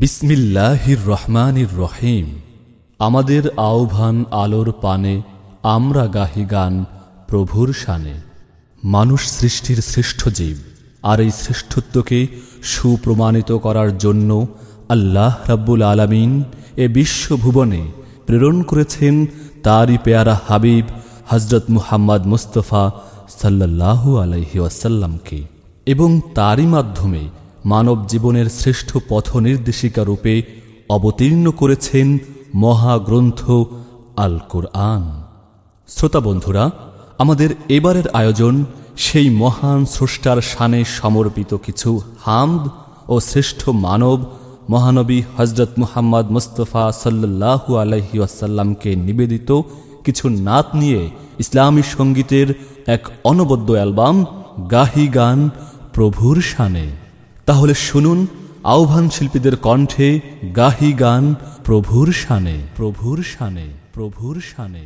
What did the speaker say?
বিসমিল্লাহির রহমানির রহিম আমাদের আহ্বান আলোর পানে, আমরা গাহি গান প্রভুর শানে। মানুষ সৃষ্টির শ্রেষ্ঠ জীব, আর এই শ্রেষ্ঠত্বকে সুপ্রমাণিত করার জন্য আল্লাহ রাব্বুল আলামিন এ বিশ্বভুবনে প্রেরণ করেছেন তারই পেয়ারা হাবিব হজরত মুহাম্মদ মুস্তফা সাল্লাল্লাহু আলাইহি ওয়াসাল্লামকে। এবং তারই মাধ্যমে মানব জীবনের শ্রেষ্ঠ পথ নির্দেশিকা রূপে অবতীর্ণ করেছেন মহাগ্রন্থ আল কোরআন শ্রোতা বন্ধুরা, আমাদের এবারের আয়োজন সেই মহান স্রষ্টার শানে সমর্পিত কিছু হামদ ও শ্রেষ্ঠ মানব মহানবী হজরত মুহাম্মদ মুস্তফা সাল্লাহু আলহি আসাল্লামকে নিবেদিত কিছু নাত নিয়ে ইসলামী সঙ্গীতের এক অনবদ্য অ্যালবাম, গাহি গান প্রভুর শানে। তাহলে শুনুন আহ্বান শিল্পীদের কণ্ঠে গাহি গান প্রভুর শানে প্রভুর শানে প্রভুর শানে।